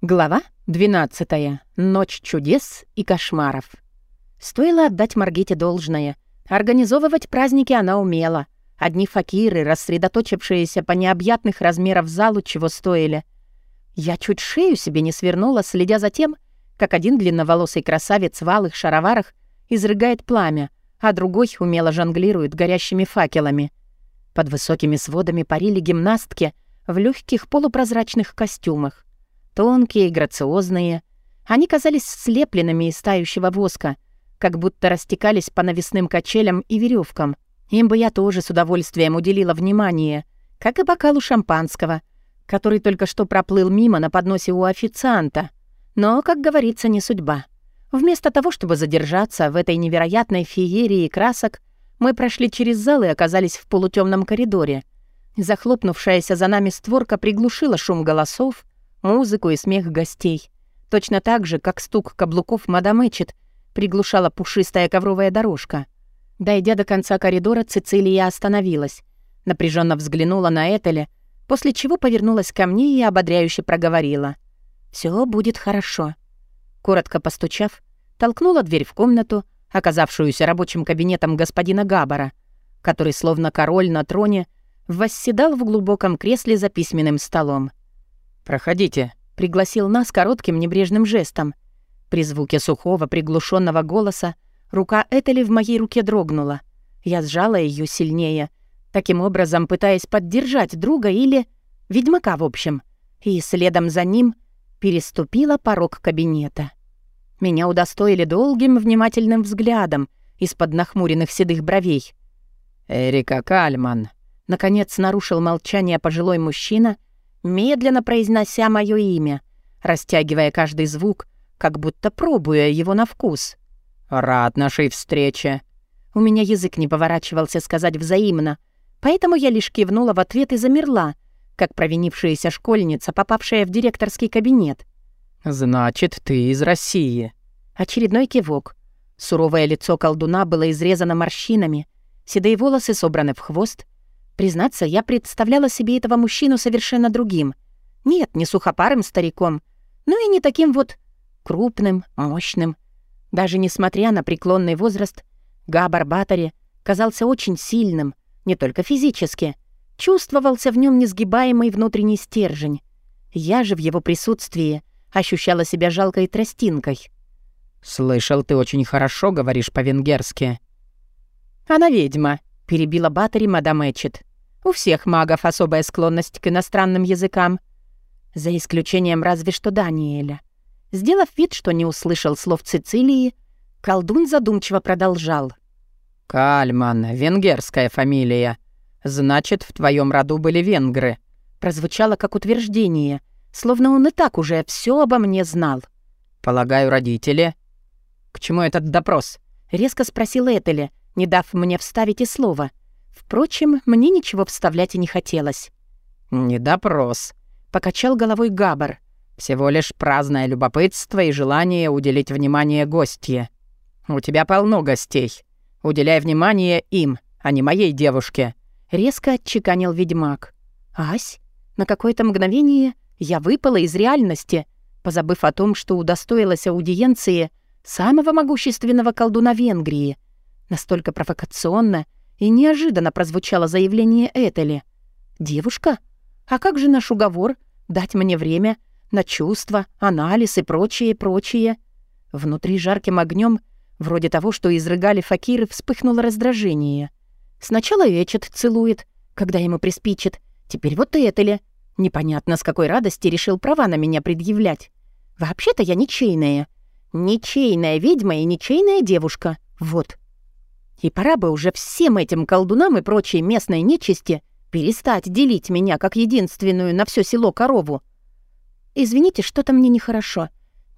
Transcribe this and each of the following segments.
Глава 12. Ночь чудес и кошмаров. Стоило отдать Маргите должное. Организовывать праздники она умела. Одни факиры, рассредоточившиеся по необъятных размеров залу, чего стоили. Я чуть шею себе не свернула, следя за тем, как один длинноволосый красавец в алых шароварах изрыгает пламя, а другой умело жонглирует горящими факелами. Под высокими сводами парили гимнастки в легких полупрозрачных костюмах. Тонкие и грациозные. Они казались слепленными из тающего воска, как будто растекались по навесным качелям и веревкам. Им бы я тоже с удовольствием уделила внимание, как и бокалу шампанского, который только что проплыл мимо на подносе у официанта. Но, как говорится, не судьба. Вместо того, чтобы задержаться в этой невероятной феерии красок, мы прошли через зал и оказались в полутемном коридоре. Захлопнувшаяся за нами створка приглушила шум голосов, музыку и смех гостей. Точно так же, как стук каблуков мадам Эчет приглушала пушистая ковровая дорожка. Дойдя до конца коридора, Цицилия остановилась, напряженно взглянула на Этеля, после чего повернулась ко мне и ободряюще проговорила. «Всё будет хорошо». Коротко постучав, толкнула дверь в комнату, оказавшуюся рабочим кабинетом господина Габара, который, словно король на троне, восседал в глубоком кресле за письменным столом. «Проходите», — пригласил нас коротким небрежным жестом. При звуке сухого приглушенного голоса рука Этели в моей руке дрогнула. Я сжала ее сильнее, таким образом пытаясь поддержать друга или... ведьмака, в общем. И следом за ним переступила порог кабинета. Меня удостоили долгим внимательным взглядом из-под нахмуренных седых бровей. «Эрика Кальман», — наконец нарушил молчание пожилой мужчина — медленно произнося мое имя, растягивая каждый звук, как будто пробуя его на вкус. «Рад нашей встрече». У меня язык не поворачивался сказать взаимно, поэтому я лишь кивнула в ответ и замерла, как провинившаяся школьница, попавшая в директорский кабинет. «Значит, ты из России». Очередной кивок. Суровое лицо колдуна было изрезано морщинами, седые волосы собраны в хвост, Признаться, я представляла себе этого мужчину совершенно другим. Нет, не сухопарым стариком, но и не таким вот крупным, мощным. Даже несмотря на преклонный возраст, Габар Батари казался очень сильным, не только физически. Чувствовался в нем несгибаемый внутренний стержень. Я же в его присутствии ощущала себя жалкой тростинкой. «Слышал, ты очень хорошо говоришь по-венгерски». «Она ведьма», — перебила Батари мадам Эчет. У всех магов особая склонность к иностранным языкам. За исключением разве что Даниэля. Сделав вид, что не услышал слов Цицилии, колдун задумчиво продолжал. «Кальман, венгерская фамилия. Значит, в твоем роду были венгры». Прозвучало как утверждение, словно он и так уже все обо мне знал. «Полагаю, родители...» «К чему этот допрос?» — резко спросил Этеля, не дав мне вставить и слова — Впрочем, мне ничего вставлять и не хотелось. «Не допрос», — покачал головой Габар. «Всего лишь праздное любопытство и желание уделить внимание гостье. У тебя полно гостей. Уделяй внимание им, а не моей девушке», — резко отчеканил ведьмак. «Ась?» На какое-то мгновение я выпала из реальности, позабыв о том, что удостоилась аудиенции самого могущественного колдуна Венгрии. Настолько провокационно — и неожиданно прозвучало заявление Этели. «Девушка? А как же наш уговор? Дать мне время на чувства, анализ и прочее, прочее?» Внутри жарким огнем, вроде того, что изрыгали факиры, вспыхнуло раздражение. Сначала Эчет целует, когда ему приспичит. Теперь вот Этели. Непонятно, с какой радости решил права на меня предъявлять. Вообще-то я ничейная. Ничейная ведьма и ничейная девушка. Вот. И пора бы уже всем этим колдунам и прочей местной нечисти перестать делить меня как единственную на все село корову. «Извините, что-то мне нехорошо.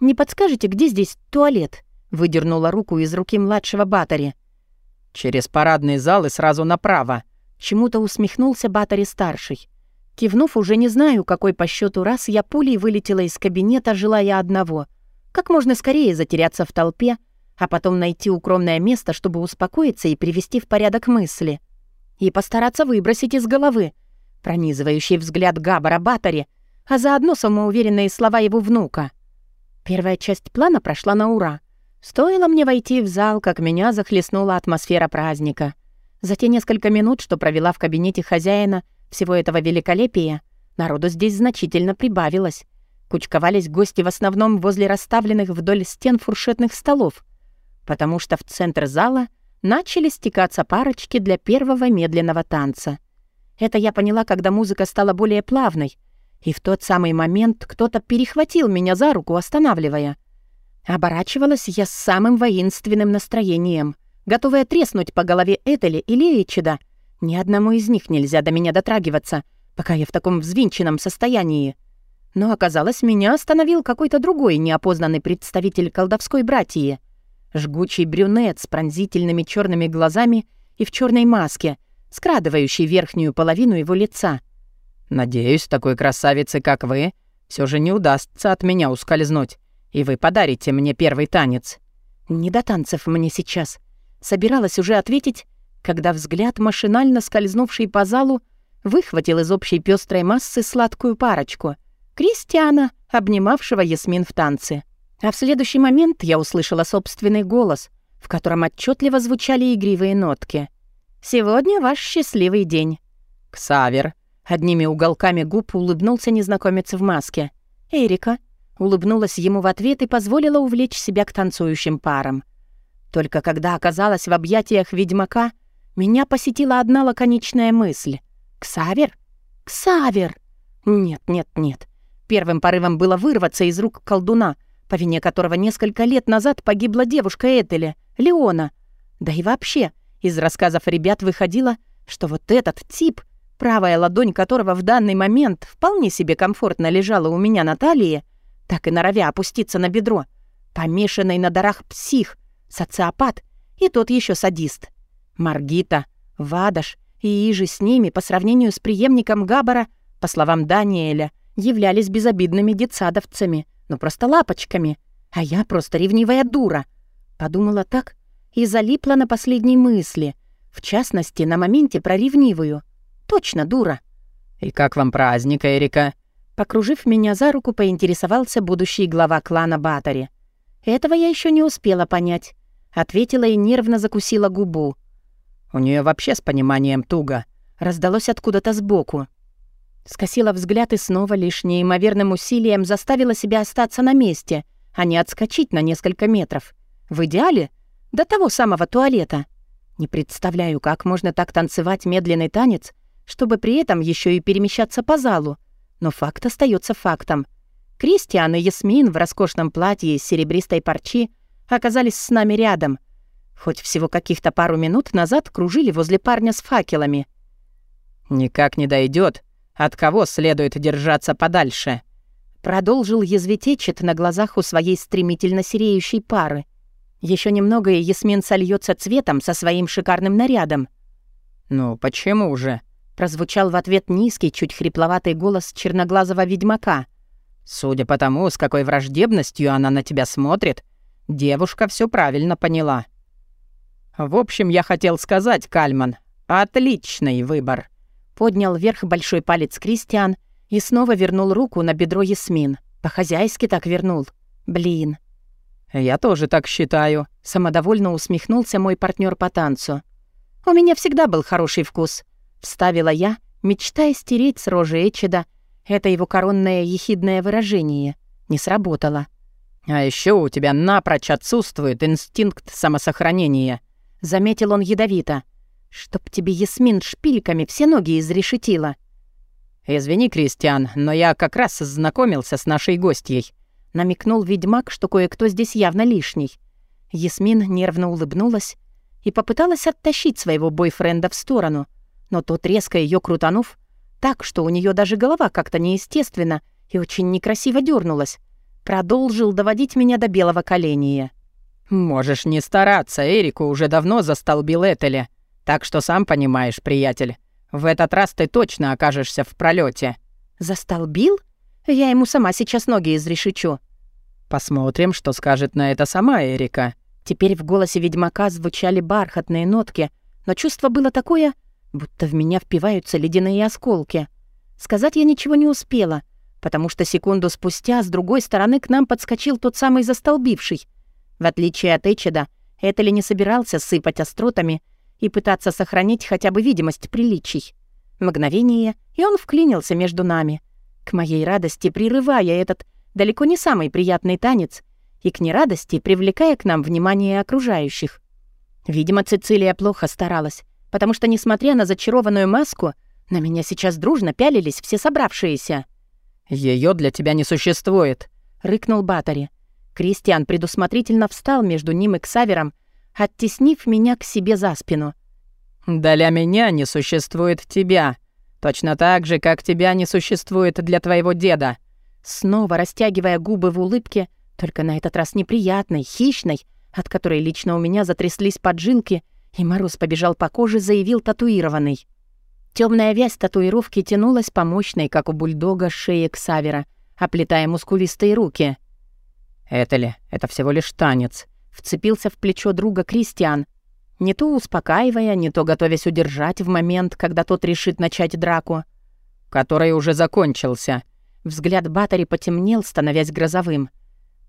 Не подскажете, где здесь туалет?» Выдернула руку из руки младшего Батари. «Через парадный зал и сразу направо», — чему-то усмехнулся Батари-старший. Кивнув уже не знаю, какой по счету раз, я пулей вылетела из кабинета, желая одного — как можно скорее затеряться в толпе, а потом найти укромное место, чтобы успокоиться и привести в порядок мысли. И постараться выбросить из головы пронизывающий взгляд Габара Батари, а заодно самоуверенные слова его внука. Первая часть плана прошла на ура. Стоило мне войти в зал, как меня захлестнула атмосфера праздника. За те несколько минут, что провела в кабинете хозяина всего этого великолепия, народу здесь значительно прибавилось. Кучковались гости в основном возле расставленных вдоль стен фуршетных столов, потому что в центр зала начали стекаться парочки для первого медленного танца. Это я поняла, когда музыка стала более плавной, и в тот самый момент кто-то перехватил меня за руку, останавливая. Оборачивалась я с самым воинственным настроением, готовая треснуть по голове Этели или Эйчида. Ни одному из них нельзя до меня дотрагиваться, пока я в таком взвинченном состоянии. Но оказалось, меня остановил какой-то другой неопознанный представитель колдовской братьи. Жгучий брюнет с пронзительными черными глазами и в черной маске, скрадывающий верхнюю половину его лица — Надеюсь, такой красавице, как вы, все же не удастся от меня ускользнуть, и вы подарите мне первый танец». «Не до танцев мне сейчас». Собиралась уже ответить, когда взгляд, машинально скользнувший по залу, выхватил из общей пестрой массы сладкую парочку — Кристиана, обнимавшего Ясмин в танце. А в следующий момент я услышала собственный голос, в котором отчетливо звучали игривые нотки. «Сегодня ваш счастливый день». «Ксавер, Одними уголками губ улыбнулся незнакомец в маске. Эрика улыбнулась ему в ответ и позволила увлечь себя к танцующим парам. Только когда оказалась в объятиях ведьмака, меня посетила одна лаконичная мысль. «Ксавер? Ксавер!» «Нет, нет, нет». Первым порывом было вырваться из рук колдуна, по вине которого несколько лет назад погибла девушка Этеля, Леона. Да и вообще, из рассказов ребят выходило, что вот этот тип правая ладонь которого в данный момент вполне себе комфортно лежала у меня на талии, так и норовя опуститься на бедро, помешанный на дарах псих, социопат и тот еще садист. Маргита, Вадаш и Ижи с ними по сравнению с преемником Габара, по словам Даниэля, являлись безобидными детсадовцами, ну просто лапочками, а я просто ревнивая дура. Подумала так и залипла на последней мысли, в частности, на моменте про ревнивую — Точно, дура. «И как вам праздник, Эрика?» Покружив меня за руку, поинтересовался будущий глава клана Батари. «Этого я еще не успела понять», — ответила и нервно закусила губу. «У нее вообще с пониманием туго», — раздалось откуда-то сбоку. Скосила взгляд и снова лишь неимоверным усилием заставила себя остаться на месте, а не отскочить на несколько метров. В идеале — до того самого туалета. Не представляю, как можно так танцевать медленный танец, чтобы при этом еще и перемещаться по залу. Но факт остается фактом. Кристиан и Ясмин в роскошном платье из серебристой парчи оказались с нами рядом. Хоть всего каких-то пару минут назад кружили возле парня с факелами. «Никак не дойдет. От кого следует держаться подальше?» Продолжил язвитечет на глазах у своей стремительно сереющей пары. Еще немного, и Ясмин сольется цветом со своим шикарным нарядом. «Ну, почему же?» прозвучал в ответ низкий, чуть хрипловатый голос черноглазого ведьмака. «Судя по тому, с какой враждебностью она на тебя смотрит, девушка все правильно поняла». «В общем, я хотел сказать, Кальман, отличный выбор». Поднял вверх большой палец Кристиан и снова вернул руку на бедро Ясмин. По-хозяйски так вернул. Блин. «Я тоже так считаю», — самодовольно усмехнулся мой партнер по танцу. «У меня всегда был хороший вкус», Вставила я, мечтая стереть с рожи Эчеда это его коронное ехидное выражение. Не сработало. «А еще у тебя напрочь отсутствует инстинкт самосохранения», — заметил он ядовито. «Чтоб тебе Ясмин шпильками все ноги изрешетила». «Извини, Кристиан, но я как раз знакомился с нашей гостьей», — намекнул ведьмак, что кое-кто здесь явно лишний. Ясмин нервно улыбнулась и попыталась оттащить своего бойфренда в сторону — но тот, резко ее крутанув, так, что у нее даже голова как-то неестественно и очень некрасиво дернулась, продолжил доводить меня до белого коленя. «Можешь не стараться, Эрику уже давно застолбил Этеля. Так что сам понимаешь, приятель, в этот раз ты точно окажешься в пролете. «Застолбил? Я ему сама сейчас ноги изрешечу». «Посмотрим, что скажет на это сама Эрика». Теперь в голосе ведьмака звучали бархатные нотки, но чувство было такое, будто в меня впиваются ледяные осколки. Сказать я ничего не успела, потому что секунду спустя с другой стороны к нам подскочил тот самый застолбивший. В отличие от Эчеда, Этели не собирался сыпать остротами и пытаться сохранить хотя бы видимость приличий. Мгновение, и он вклинился между нами. К моей радости, прерывая этот далеко не самый приятный танец, и к нерадости, привлекая к нам внимание окружающих. Видимо, Цицилия плохо старалась, потому что, несмотря на зачарованную маску, на меня сейчас дружно пялились все собравшиеся. Ее для тебя не существует», — рыкнул Батари. Кристиан предусмотрительно встал между ним и Ксавером, оттеснив меня к себе за спину. «Для меня не существует тебя, точно так же, как тебя не существует для твоего деда». Снова растягивая губы в улыбке, только на этот раз неприятной, хищной, от которой лично у меня затряслись поджилки, и мороз побежал по коже, заявил татуированный. Темная вязь татуировки тянулась по мощной, как у бульдога, шее Ксавера, оплетая мускулистые руки. «Это ли? Это всего лишь танец», — вцепился в плечо друга Кристиан, не то успокаивая, не то готовясь удержать в момент, когда тот решит начать драку. «Который уже закончился». Взгляд Батари потемнел, становясь грозовым.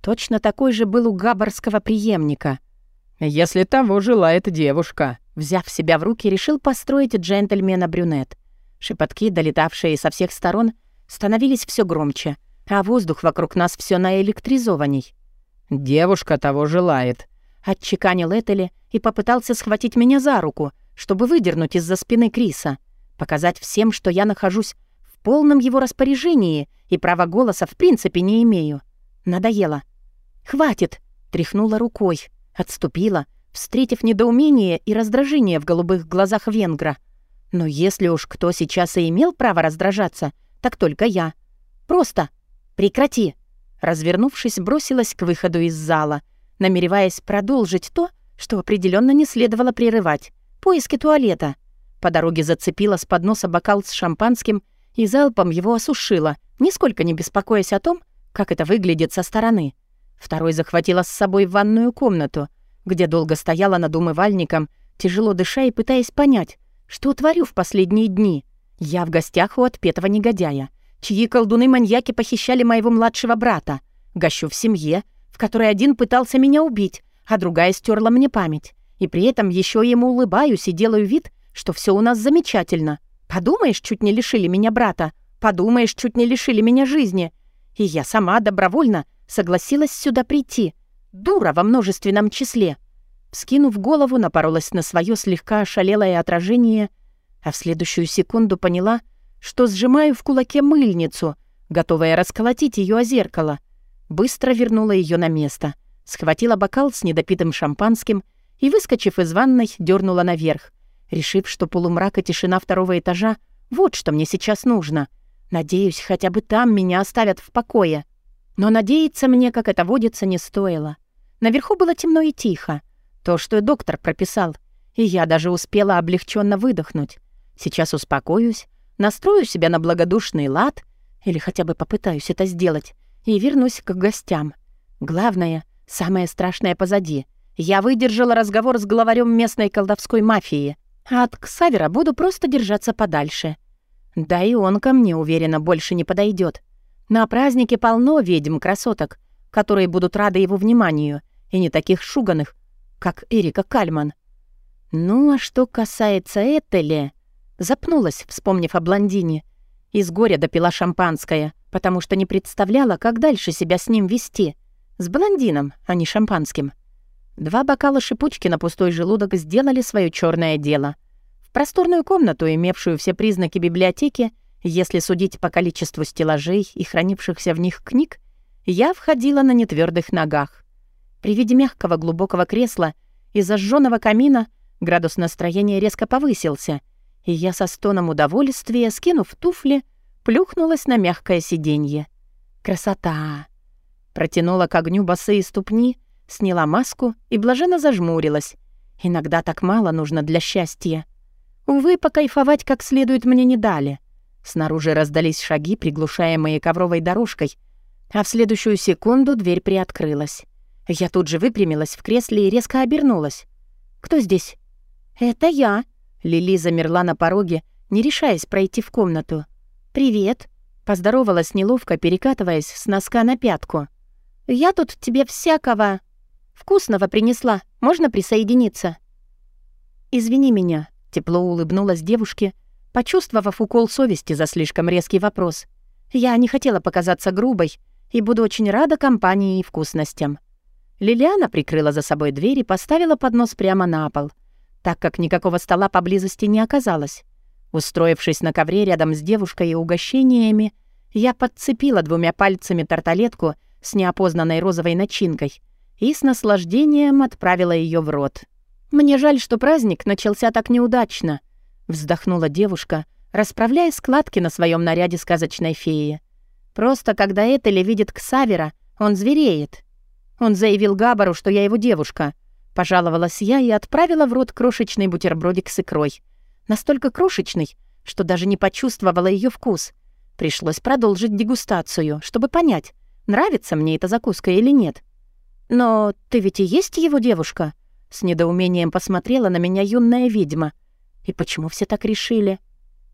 Точно такой же был у габарского преемника. «Если того желает девушка», взяв себя в руки, решил построить джентльмена-брюнет. Шепотки, долетавшие со всех сторон, становились все громче, а воздух вокруг нас все наэлектризованней. «Девушка того желает», — отчеканил Этели и попытался схватить меня за руку, чтобы выдернуть из-за спины Криса, показать всем, что я нахожусь в полном его распоряжении и права голоса в принципе не имею. Надоело. «Хватит!» — тряхнула рукой, отступила, встретив недоумение и раздражение в голубых глазах венгра. Но если уж кто сейчас и имел право раздражаться, так только я. Просто прекрати. Развернувшись, бросилась к выходу из зала, намереваясь продолжить то, что определенно не следовало прерывать. Поиски туалета. По дороге зацепила с подноса бокал с шампанским и залпом его осушила, нисколько не беспокоясь о том, как это выглядит со стороны. Второй захватила с собой ванную комнату, где долго стояла над умывальником, тяжело дыша и пытаясь понять, что творю в последние дни. Я в гостях у отпетого негодяя, чьи колдуны-маньяки похищали моего младшего брата. Гощу в семье, в которой один пытался меня убить, а другая стерла мне память. И при этом еще ему улыбаюсь и делаю вид, что все у нас замечательно. Подумаешь, чуть не лишили меня брата. Подумаешь, чуть не лишили меня жизни. И я сама добровольно согласилась сюда прийти. Дура во множественном числе. Вскинув голову, напоролась на свое слегка ошалелое отражение, а в следующую секунду поняла, что сжимаю в кулаке мыльницу, готовая расколотить ее о зеркало. Быстро вернула ее на место, схватила бокал с недопитым шампанским и, выскочив из ванной, дернула наверх, решив, что полумрак и тишина второго этажа — вот что мне сейчас нужно. Надеюсь, хотя бы там меня оставят в покое. Но надеяться мне, как это водится, не стоило. Наверху было темно и тихо. То, что доктор прописал. И я даже успела облегченно выдохнуть. Сейчас успокоюсь, настрою себя на благодушный лад, или хотя бы попытаюсь это сделать, и вернусь к гостям. Главное, самое страшное позади. Я выдержала разговор с главарем местной колдовской мафии, а от Ксавера буду просто держаться подальше. Да и он ко мне, уверенно, больше не подойдет. На празднике полно ведьм-красоток, которые будут рады его вниманию, и не таких шуганых, как Эрика Кальман. Ну, а что касается Этели... Запнулась, вспомнив о блондине. Из горя допила шампанское, потому что не представляла, как дальше себя с ним вести. С блондином, а не шампанским. Два бокала шипучки на пустой желудок сделали свое черное дело. В просторную комнату, имевшую все признаки библиотеки, если судить по количеству стеллажей и хранившихся в них книг, я входила на нетвердых ногах. При виде мягкого глубокого кресла и зажженного камина градус настроения резко повысился, и я со стоном удовольствия, скинув туфли, плюхнулась на мягкое сиденье. Красота! Протянула к огню босые ступни, сняла маску и блаженно зажмурилась. Иногда так мало нужно для счастья. Увы, покайфовать как следует мне не дали — Снаружи раздались шаги, приглушаемые ковровой дорожкой, а в следующую секунду дверь приоткрылась. Я тут же выпрямилась в кресле и резко обернулась. «Кто здесь?» «Это я». Лили замерла на пороге, не решаясь пройти в комнату. «Привет». Поздоровалась неловко, перекатываясь с носка на пятку. «Я тут тебе всякого вкусного принесла. Можно присоединиться?» «Извини меня», — тепло улыбнулась девушке, почувствовав укол совести за слишком резкий вопрос. «Я не хотела показаться грубой и буду очень рада компании и вкусностям». Лилиана прикрыла за собой дверь и поставила поднос прямо на пол, так как никакого стола поблизости не оказалось. Устроившись на ковре рядом с девушкой и угощениями, я подцепила двумя пальцами тарталетку с неопознанной розовой начинкой и с наслаждением отправила ее в рот. «Мне жаль, что праздник начался так неудачно», — вздохнула девушка, расправляя складки на своем наряде сказочной феи. «Просто когда Этели видит Ксавера, он звереет». Он заявил Габару, что я его девушка. Пожаловалась я и отправила в рот крошечный бутербродик с икрой. Настолько крошечный, что даже не почувствовала ее вкус. Пришлось продолжить дегустацию, чтобы понять, нравится мне эта закуска или нет. «Но ты ведь и есть его девушка?» С недоумением посмотрела на меня юная ведьма. «И почему все так решили?»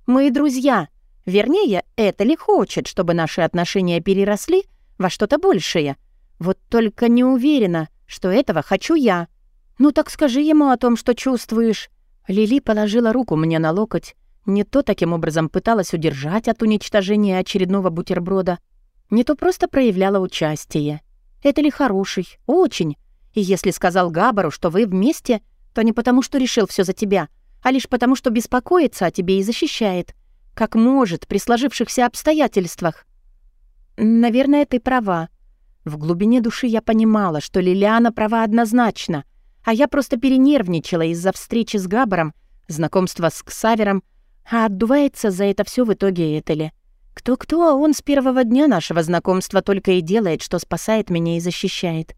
«Мы друзья. Вернее, это ли хочет, чтобы наши отношения переросли во что-то большее. Вот только не уверена, что этого хочу я. Ну так скажи ему о том, что чувствуешь». Лили положила руку мне на локоть, не то таким образом пыталась удержать от уничтожения очередного бутерброда, не то просто проявляла участие. Это ли хороший? Очень. И если сказал Габару, что вы вместе, то не потому, что решил все за тебя, а лишь потому, что беспокоится о тебе и защищает. Как может при сложившихся обстоятельствах. Наверное, ты права. В глубине души я понимала, что Лилиана права однозначно, а я просто перенервничала из-за встречи с Габаром, знакомства с Ксавером, а отдувается за это все в итоге Этели. Кто-кто, а он с первого дня нашего знакомства только и делает, что спасает меня и защищает.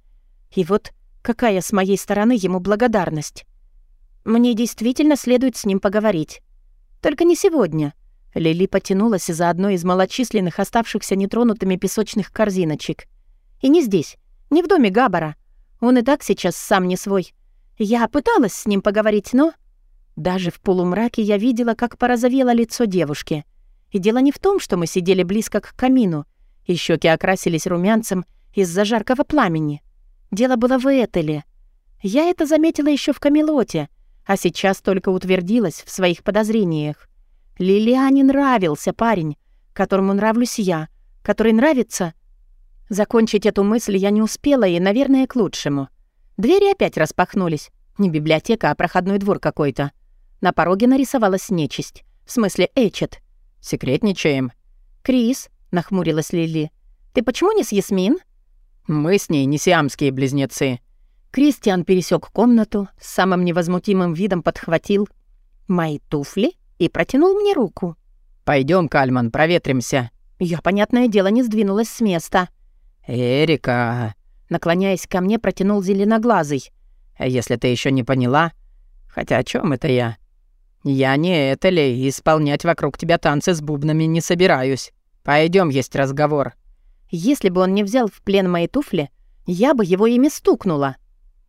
И вот какая с моей стороны ему благодарность. Мне действительно следует с ним поговорить. Только не сегодня. Лили потянулась из-за одной из малочисленных оставшихся нетронутыми песочных корзиночек. И не здесь, не в доме Габара. Он и так сейчас сам не свой. Я пыталась с ним поговорить, но... Даже в полумраке я видела, как порозовело лицо девушки — и дело не в том, что мы сидели близко к камину, и щеки окрасились румянцем из-за жаркого пламени. Дело было в Этеле. Я это заметила еще в Камелоте, а сейчас только утвердилась в своих подозрениях. Лилиане нравился парень, которому нравлюсь я, который нравится... Закончить эту мысль я не успела, и, наверное, к лучшему. Двери опять распахнулись. Не библиотека, а проходной двор какой-то. На пороге нарисовалась нечисть. В смысле, Эчет. «Секретничаем». «Крис», — нахмурилась Лили, — «ты почему не с Ясмин?» «Мы с ней не сиамские близнецы». Кристиан пересек комнату, с самым невозмутимым видом подхватил мои туфли и протянул мне руку. Пойдем, Кальман, проветримся». Я, понятное дело, не сдвинулась с места. «Эрика...» Наклоняясь ко мне, протянул зеленоглазый. «Если ты еще не поняла... Хотя о чем это я? «Я не это ли, исполнять вокруг тебя танцы с бубнами не собираюсь. Пойдем есть разговор». Если бы он не взял в плен мои туфли, я бы его ими стукнула.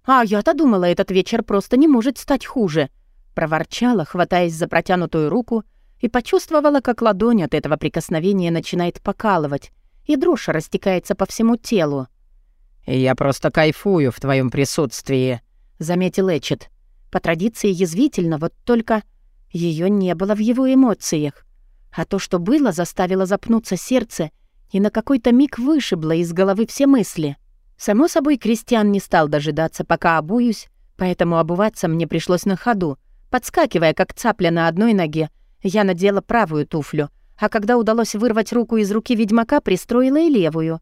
«А я-то думала, этот вечер просто не может стать хуже», — проворчала, хватаясь за протянутую руку, и почувствовала, как ладонь от этого прикосновения начинает покалывать, и дрожь растекается по всему телу. «Я просто кайфую в твоем присутствии», — заметил Эчет. По традиции язвительно, вот только ее не было в его эмоциях. А то, что было, заставило запнуться сердце и на какой-то миг вышибло из головы все мысли. Само собой, Кристиан не стал дожидаться, пока обуюсь, поэтому обуваться мне пришлось на ходу. Подскакивая, как цапля на одной ноге, я надела правую туфлю, а когда удалось вырвать руку из руки ведьмака, пристроила и левую.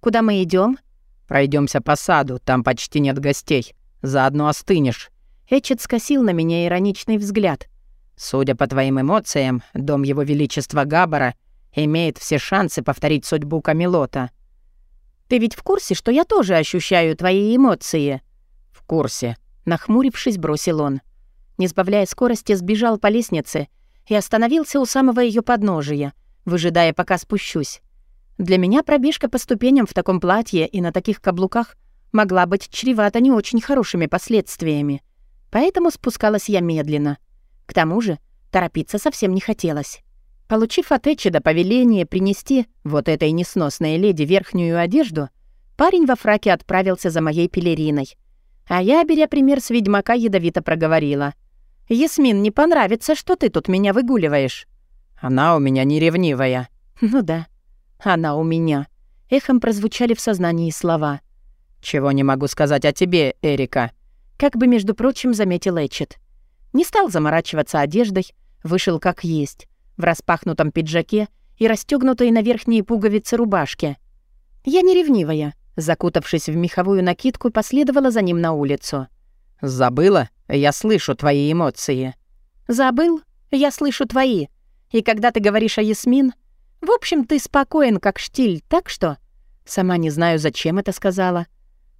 «Куда мы идем? Пройдемся по саду, там почти нет гостей. Заодно остынешь». Эчет скосил на меня ироничный взгляд. Судя по твоим эмоциям, дом Его Величества Габбара имеет все шансы повторить судьбу Камелота. Ты ведь в курсе, что я тоже ощущаю твои эмоции? В курсе. Нахмурившись, бросил он. Не сбавляя скорости, сбежал по лестнице и остановился у самого ее подножия, выжидая, пока спущусь. Для меня пробежка по ступеням в таком платье и на таких каблуках могла быть чревата не очень хорошими последствиями. Поэтому спускалась я медленно — к тому же торопиться совсем не хотелось. Получив от Эчеда повеление принести вот этой несносной леди верхнюю одежду, парень во фраке отправился за моей пелериной. А я, беря пример с ведьмака, ядовито проговорила. «Ясмин, не понравится, что ты тут меня выгуливаешь». «Она у меня не ревнивая». «Ну да, она у меня». Эхом прозвучали в сознании слова. «Чего не могу сказать о тебе, Эрика?» Как бы, между прочим, заметил Эчет. Не стал заморачиваться одеждой, вышел как есть, в распахнутом пиджаке и расстёгнутой на верхние пуговицы рубашки. Я не ревнивая, закутавшись в меховую накидку, последовала за ним на улицу. «Забыла? Я слышу твои эмоции». «Забыл? Я слышу твои. И когда ты говоришь о Ясмин, в общем, ты спокоен, как штиль, так что...» Сама не знаю, зачем это сказала.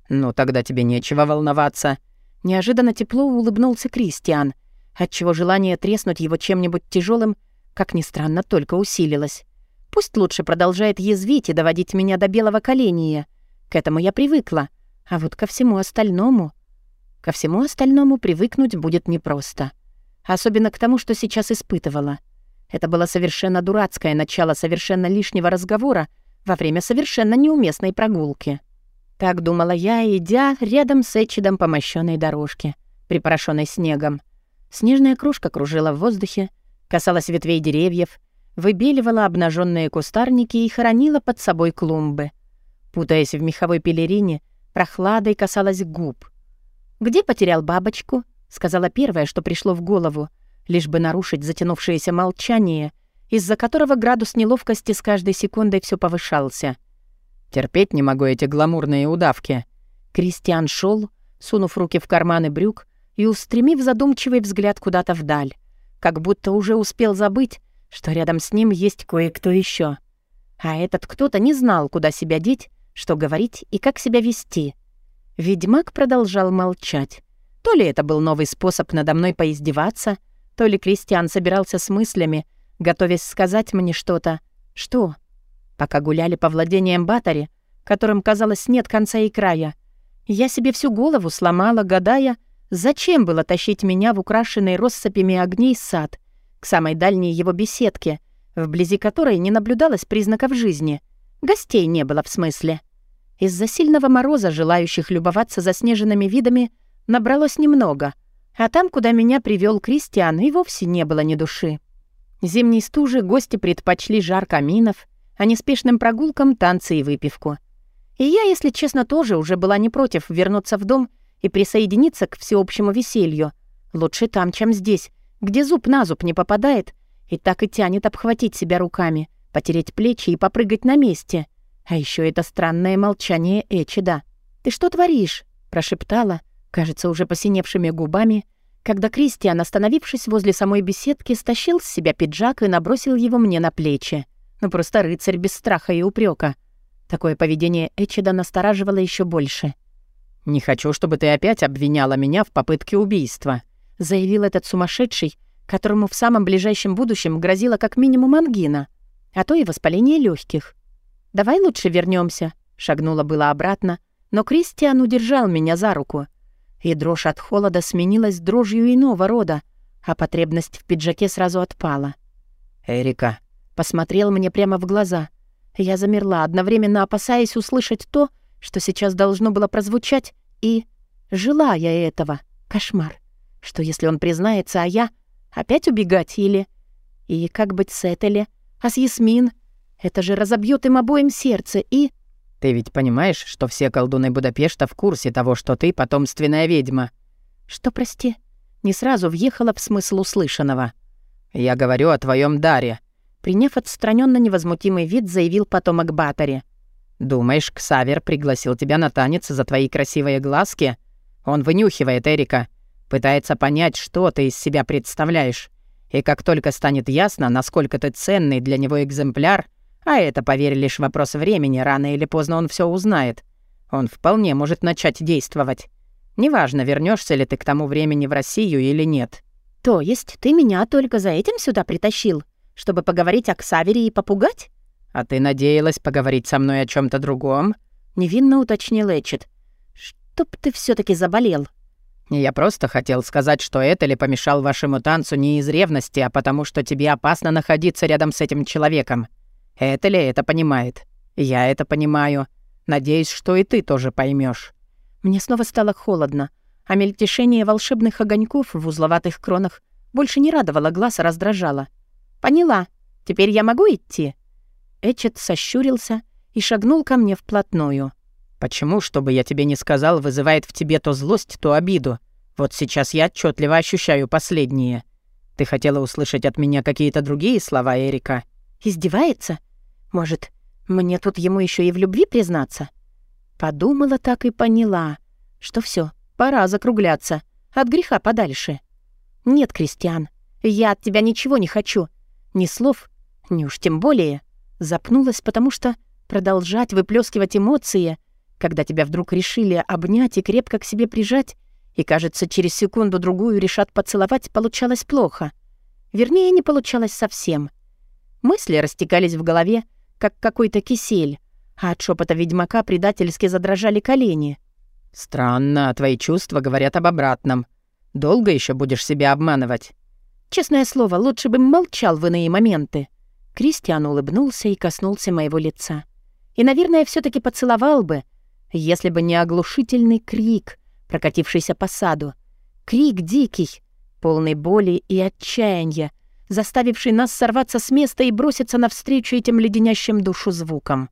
«Ну, тогда тебе нечего волноваться». Неожиданно тепло улыбнулся Кристиан, отчего желание треснуть его чем-нибудь тяжелым, как ни странно, только усилилось. Пусть лучше продолжает язвить и доводить меня до белого коления. К этому я привыкла. А вот ко всему остальному... Ко всему остальному привыкнуть будет непросто. Особенно к тому, что сейчас испытывала. Это было совершенно дурацкое начало совершенно лишнего разговора во время совершенно неуместной прогулки. Так думала я, идя рядом с Эчидом по мощёной дорожке, припорошенной снегом. Снежная кружка кружила в воздухе, касалась ветвей деревьев, выбеливала обнаженные кустарники и хоронила под собой клумбы. Путаясь в меховой пелерине, прохладой касалась губ. «Где потерял бабочку?» — сказала первое, что пришло в голову, лишь бы нарушить затянувшееся молчание, из-за которого градус неловкости с каждой секундой все повышался. «Терпеть не могу эти гламурные удавки». Кристиан шел, сунув руки в карманы брюк и устремив задумчивый взгляд куда-то вдаль, как будто уже успел забыть, что рядом с ним есть кое-кто еще. А этот кто-то не знал, куда себя деть, что говорить и как себя вести. Ведьмак продолжал молчать. То ли это был новый способ надо мной поиздеваться, то ли Кристиан собирался с мыслями, готовясь сказать мне что-то. Что? Пока гуляли по владениям Батари, которым, казалось, нет конца и края, я себе всю голову сломала, гадая, зачем было тащить меня в украшенный россыпями огней сад, к самой дальней его беседке, вблизи которой не наблюдалось признаков жизни. Гостей не было в смысле. Из-за сильного мороза желающих любоваться заснеженными видами набралось немного, а там, куда меня привел Кристиан, и вовсе не было ни души. Зимней стужи гости предпочли жар каминов, а неспешным прогулкам танцы и выпивку. И я, если честно, тоже уже была не против вернуться в дом и присоединиться к всеобщему веселью. Лучше там, чем здесь, где зуб на зуб не попадает, и так и тянет обхватить себя руками, потереть плечи и попрыгать на месте — а еще это странное молчание Эчида. «Ты что творишь?» — прошептала, кажется, уже посиневшими губами, когда Кристиан, остановившись возле самой беседки, стащил с себя пиджак и набросил его мне на плечи. Ну просто рыцарь без страха и упрека. Такое поведение Эчида настораживало еще больше. «Не хочу, чтобы ты опять обвиняла меня в попытке убийства», — заявил этот сумасшедший, которому в самом ближайшем будущем грозила как минимум ангина, а то и воспаление легких. «Давай лучше вернемся, шагнула было обратно, но Кристиан удержал меня за руку. И дрожь от холода сменилась дрожью иного рода, а потребность в пиджаке сразу отпала. «Эрика», посмотрел мне прямо в глаза. Я замерла, одновременно опасаясь услышать то, что сейчас должно было прозвучать, и... Жила я этого. Кошмар. Что если он признается, а я... Опять убегать или... И как быть с Этели? А с Ясмин? Это же разобьет им обоим сердце и... Ты ведь понимаешь, что все колдуны Будапешта в курсе того, что ты потомственная ведьма? Что, прости? Не сразу въехала в смысл услышанного. Я говорю о твоем даре. Приняв отстраненно невозмутимый вид, заявил потомок Батари. «Думаешь, Ксавер пригласил тебя на танец за твои красивые глазки? Он вынюхивает Эрика, пытается понять, что ты из себя представляешь. И как только станет ясно, насколько ты ценный для него экземпляр, а это, поверь, лишь вопрос времени, рано или поздно он все узнает. Он вполне может начать действовать. Неважно, вернешься ли ты к тому времени в Россию или нет. То есть ты меня только за этим сюда притащил, чтобы поговорить о Ксавере и попугать? А ты надеялась поговорить со мной о чем то другом? Невинно уточнил Эчет. Чтоб ты все таки заболел. Я просто хотел сказать, что это ли помешал вашему танцу не из ревности, а потому что тебе опасно находиться рядом с этим человеком. Это ли это понимает? Я это понимаю. Надеюсь, что и ты тоже поймешь. Мне снова стало холодно, а мельтешение волшебных огоньков в узловатых кронах больше не радовало глаз, а раздражало. «Поняла. Теперь я могу идти?» Эчет сощурился и шагнул ко мне вплотную. «Почему, чтобы я тебе не сказал, вызывает в тебе то злость, то обиду? Вот сейчас я отчетливо ощущаю последние. Ты хотела услышать от меня какие-то другие слова, Эрика?» «Издевается? Может, мне тут ему еще и в любви признаться?» Подумала так и поняла, что все, пора закругляться, от греха подальше. «Нет, Кристиан, я от тебя ничего не хочу. Ни слов, ни уж тем более». Запнулась, потому что продолжать выплескивать эмоции, когда тебя вдруг решили обнять и крепко к себе прижать, и, кажется, через секунду-другую решат поцеловать, получалось плохо. Вернее, не получалось совсем. Мысли растекались в голове, как какой-то кисель, а от шепота ведьмака предательски задрожали колени. «Странно, твои чувства говорят об обратном. Долго еще будешь себя обманывать?» «Честное слово, лучше бы молчал в иные моменты». Кристиан улыбнулся и коснулся моего лица. И, наверное, все таки поцеловал бы, если бы не оглушительный крик, прокатившийся по саду. Крик дикий, полный боли и отчаяния, заставивший нас сорваться с места и броситься навстречу этим леденящим душу звукам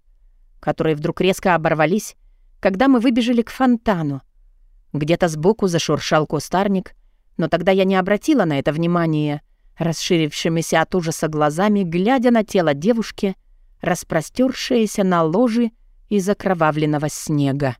которые вдруг резко оборвались, когда мы выбежали к фонтану. Где-то сбоку зашуршал кустарник, но тогда я не обратила на это внимания, расширившимися от ужаса глазами, глядя на тело девушки, распростершееся на ложе из окровавленного снега.